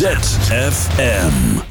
ZFM.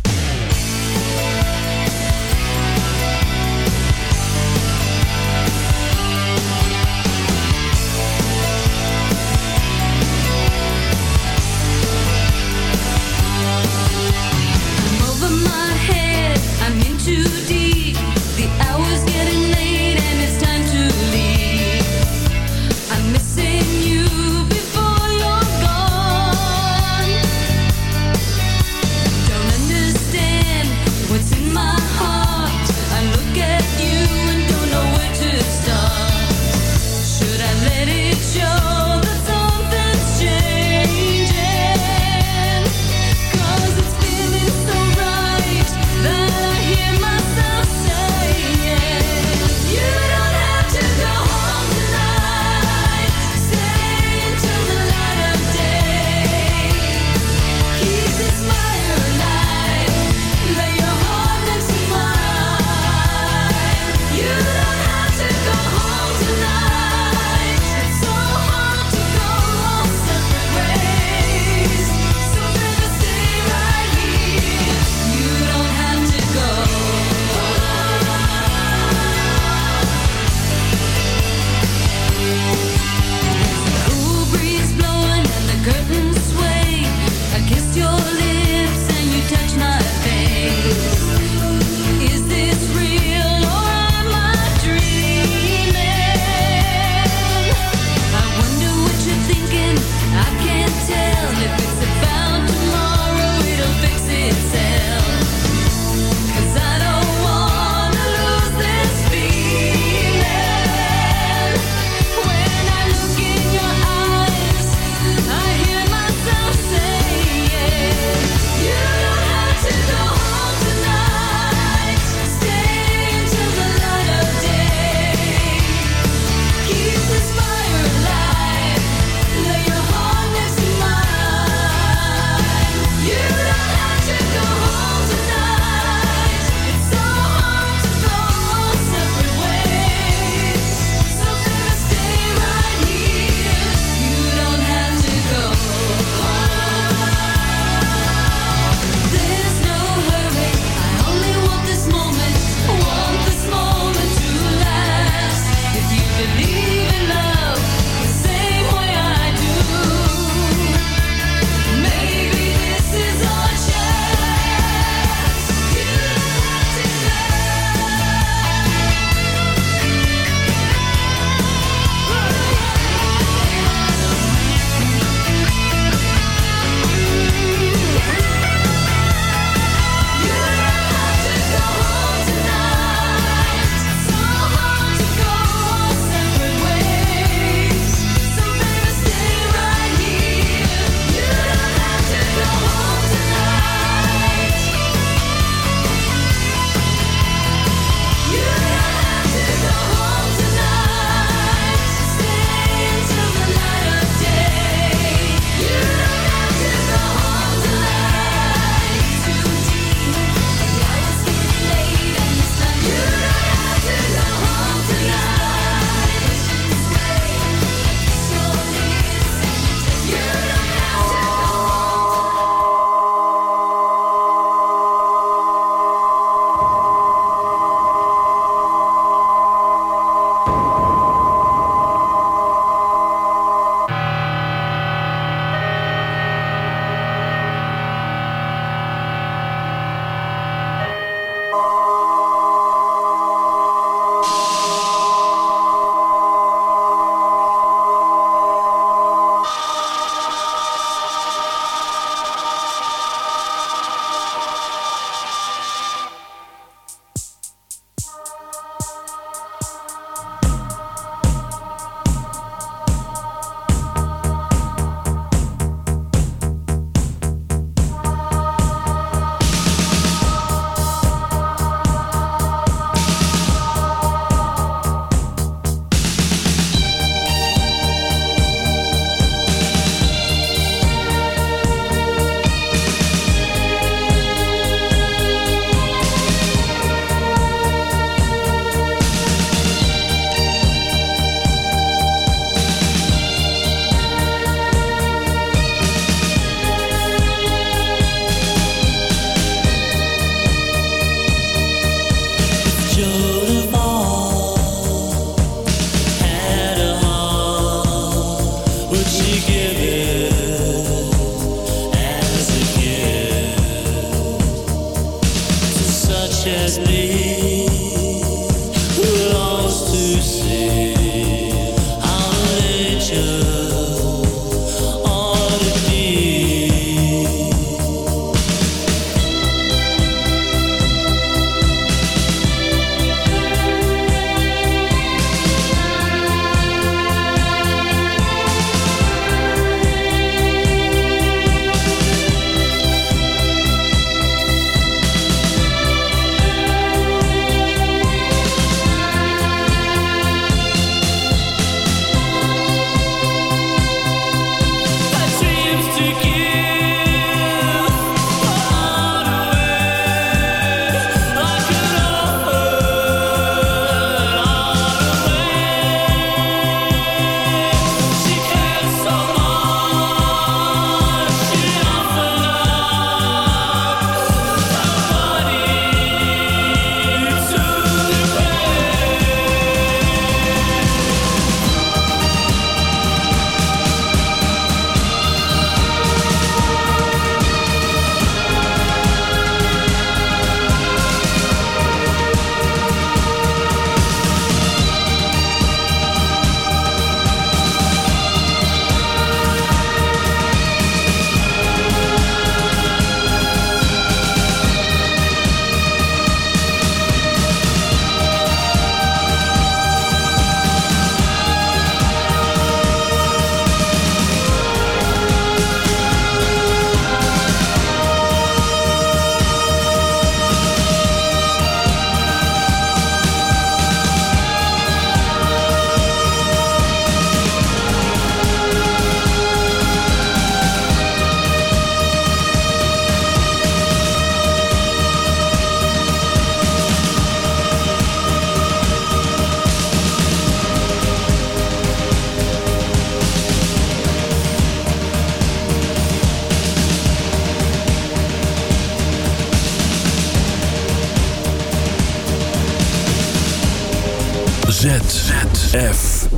ZFM.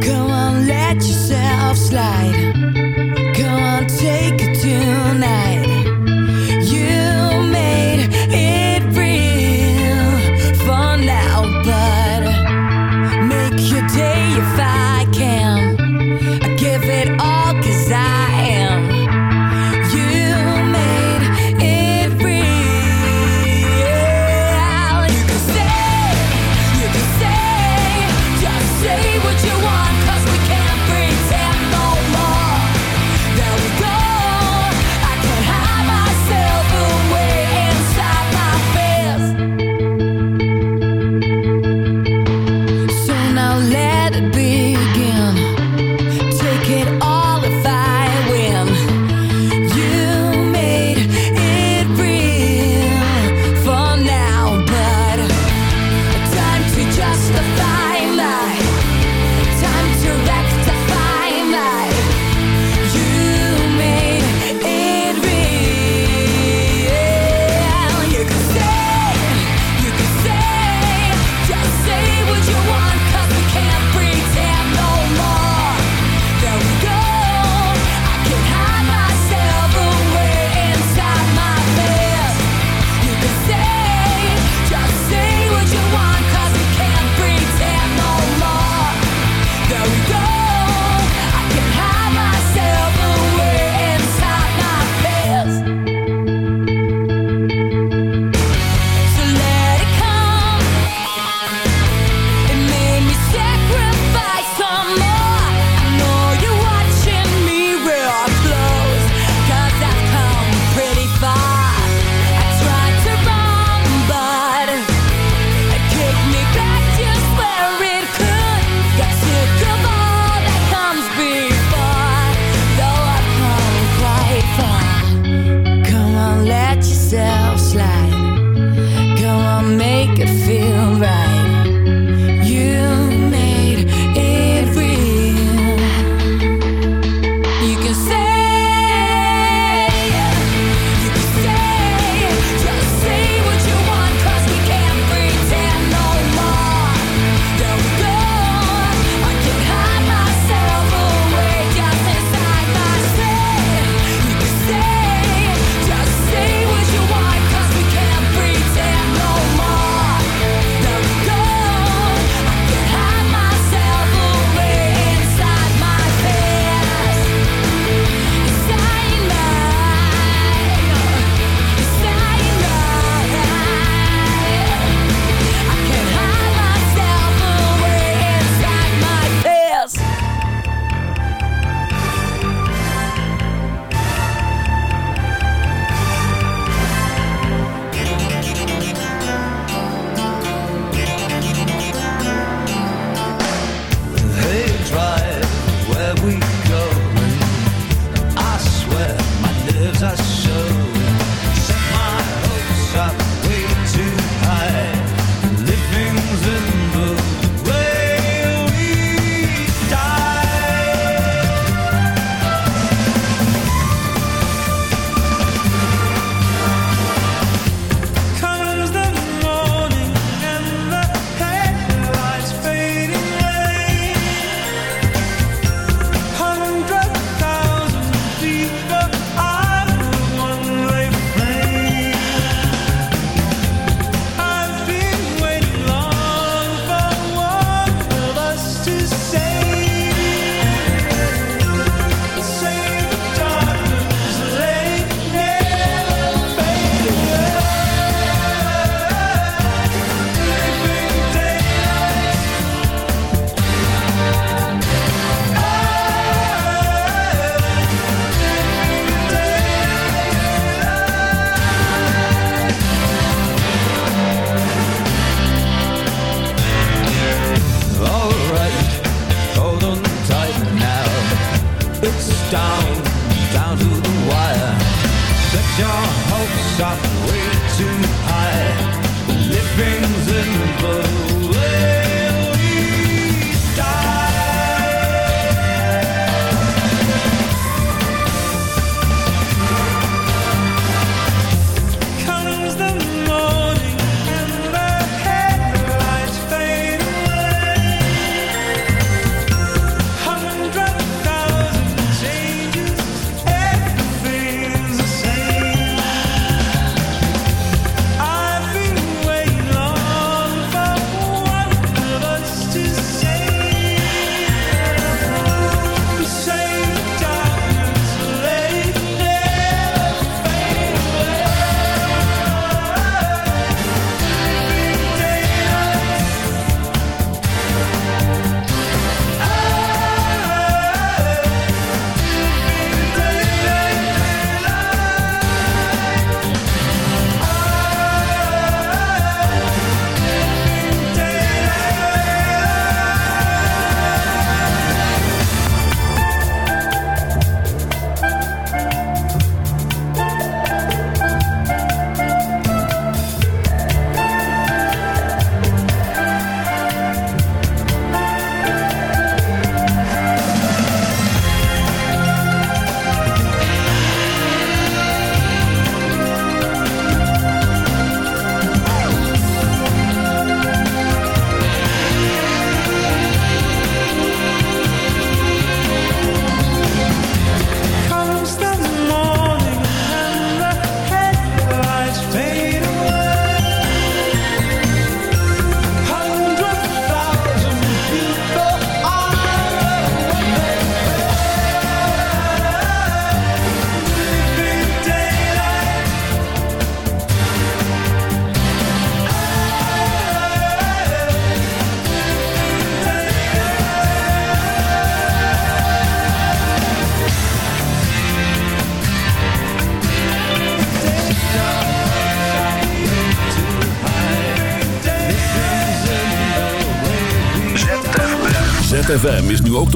Come on, let yourself slide.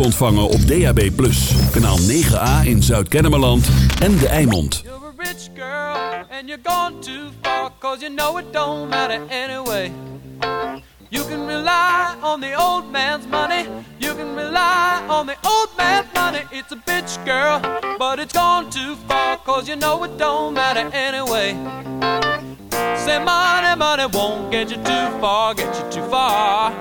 te ontvangen op DAB+. Kanaal 9A in Zuid-Kennemerland en De Eimond. You're a rich girl and you're gone too far Cause you know it don't matter anyway You can rely on the old man's money You can rely on the old man's money It's a bitch girl, but it's gone too far Cause you know it don't matter anyway Say money, money won't get you too far Get you too far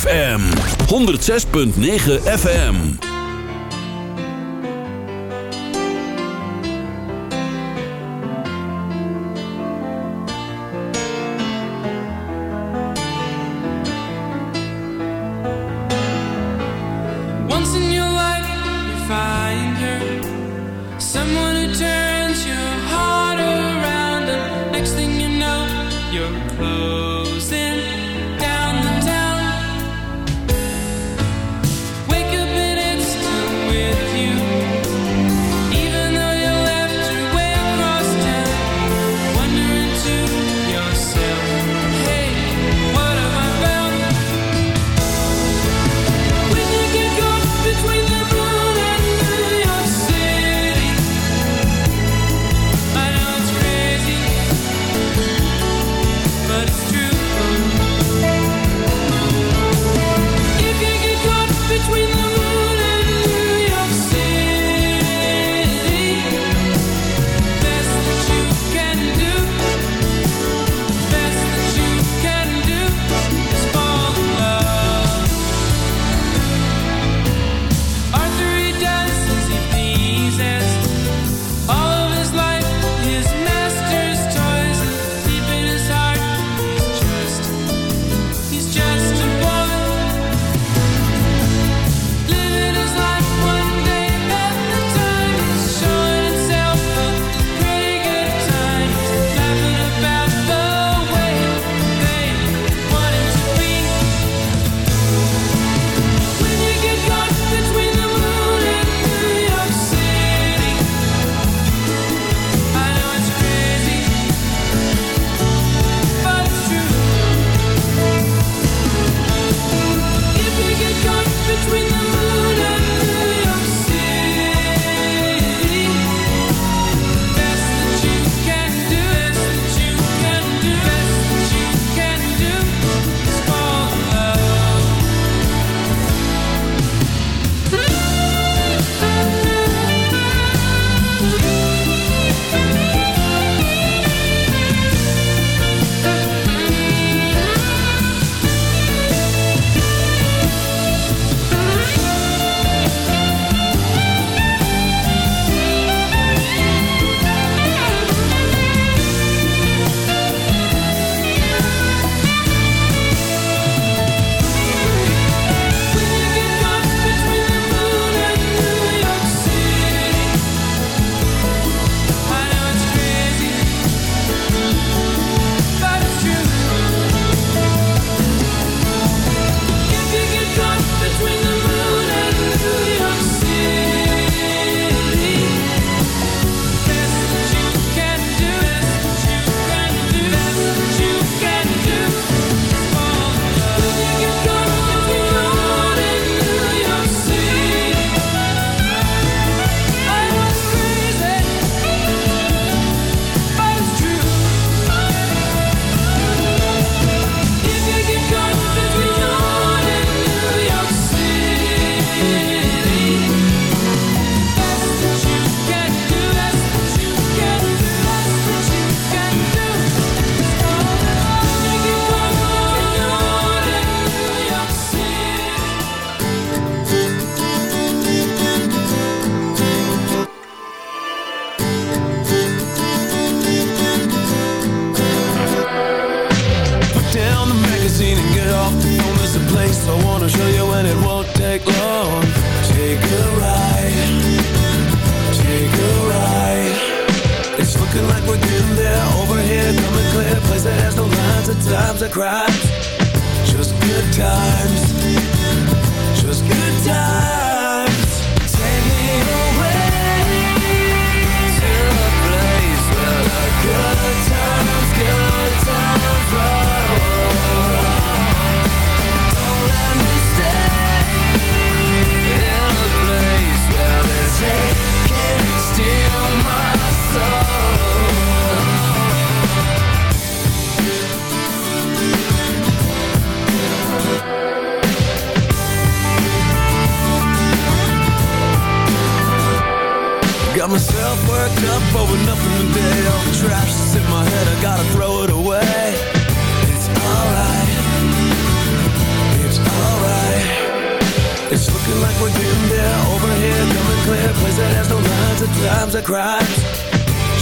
ZFM 106.9 FM.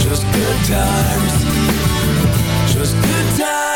Just good times. Just good times.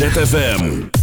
ZFM.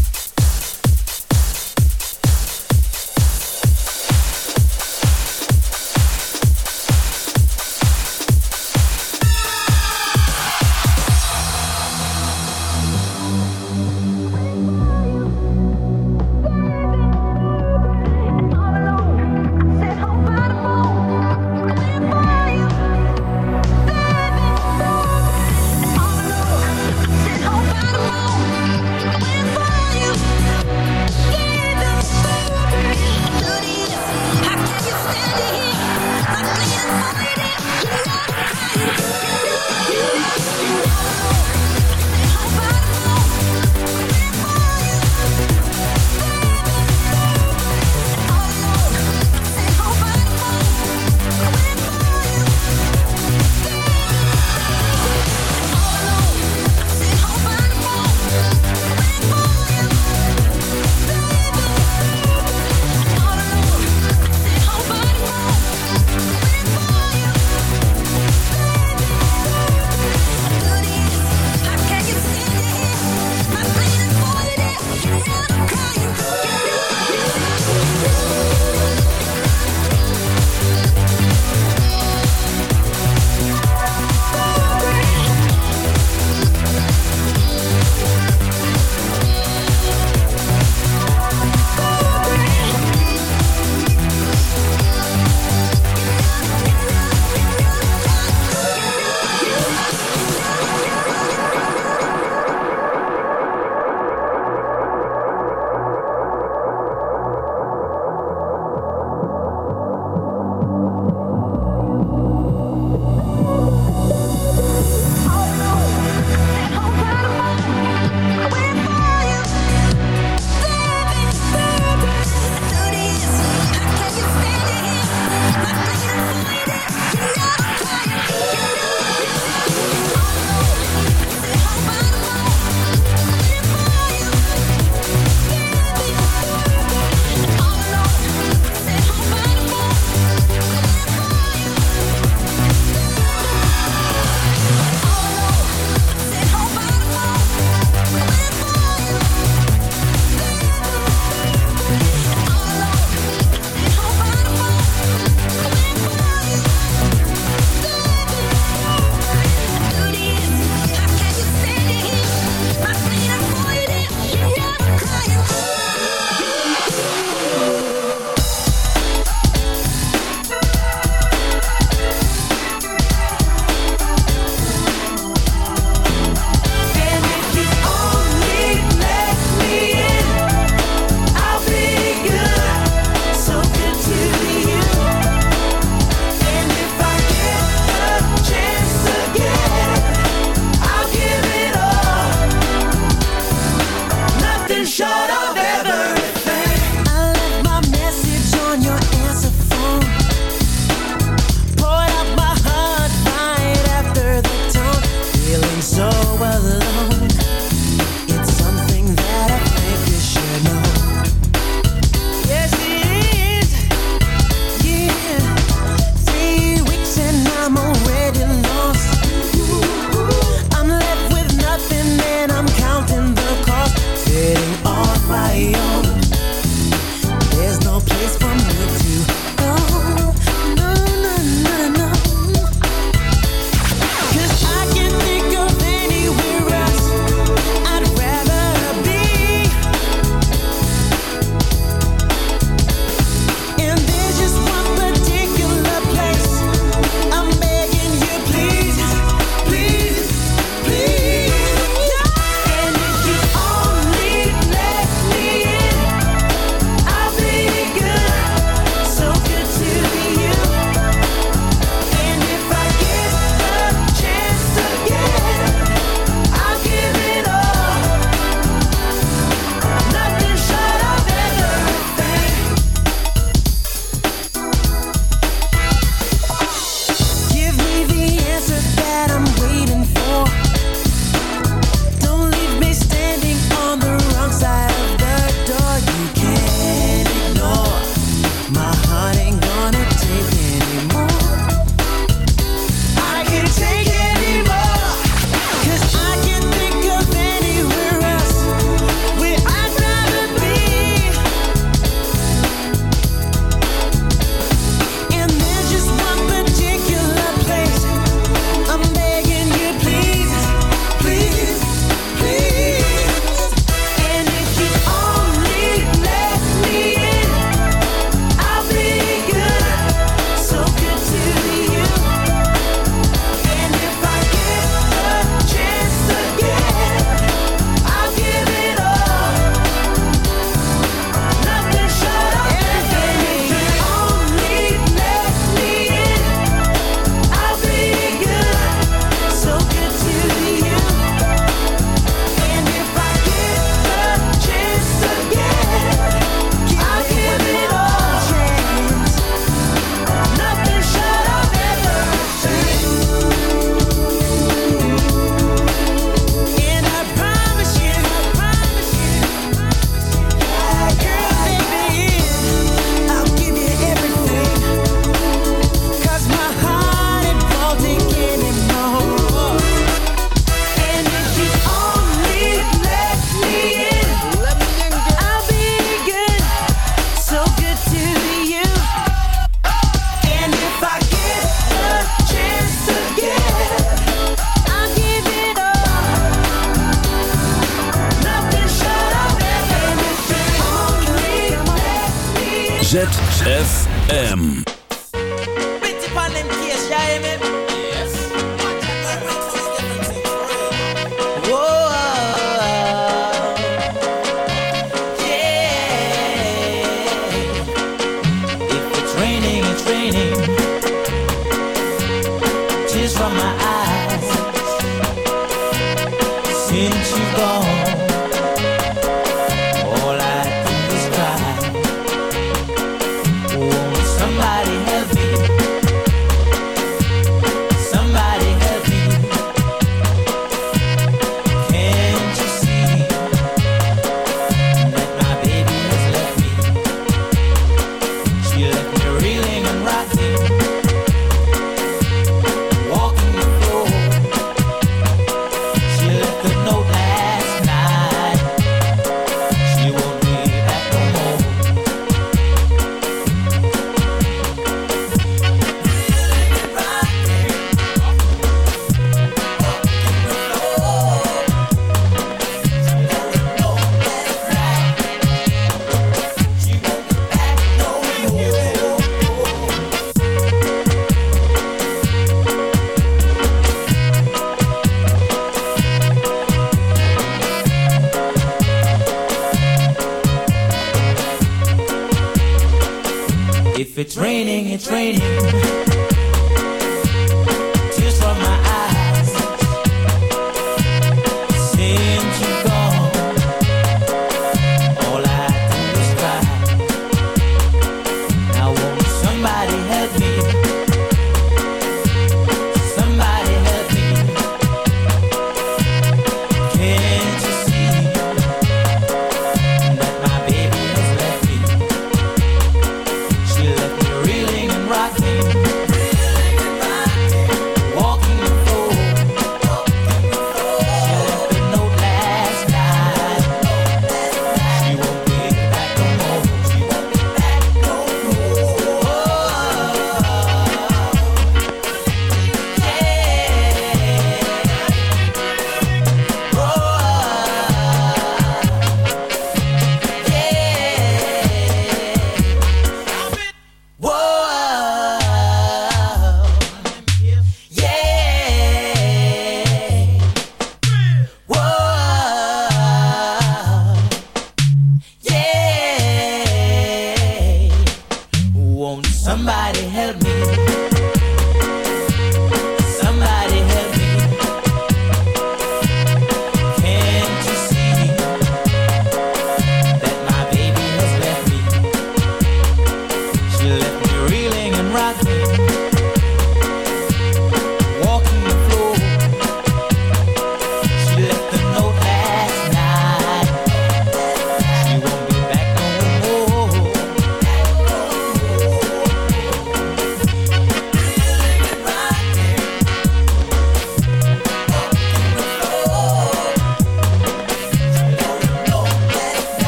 Help me?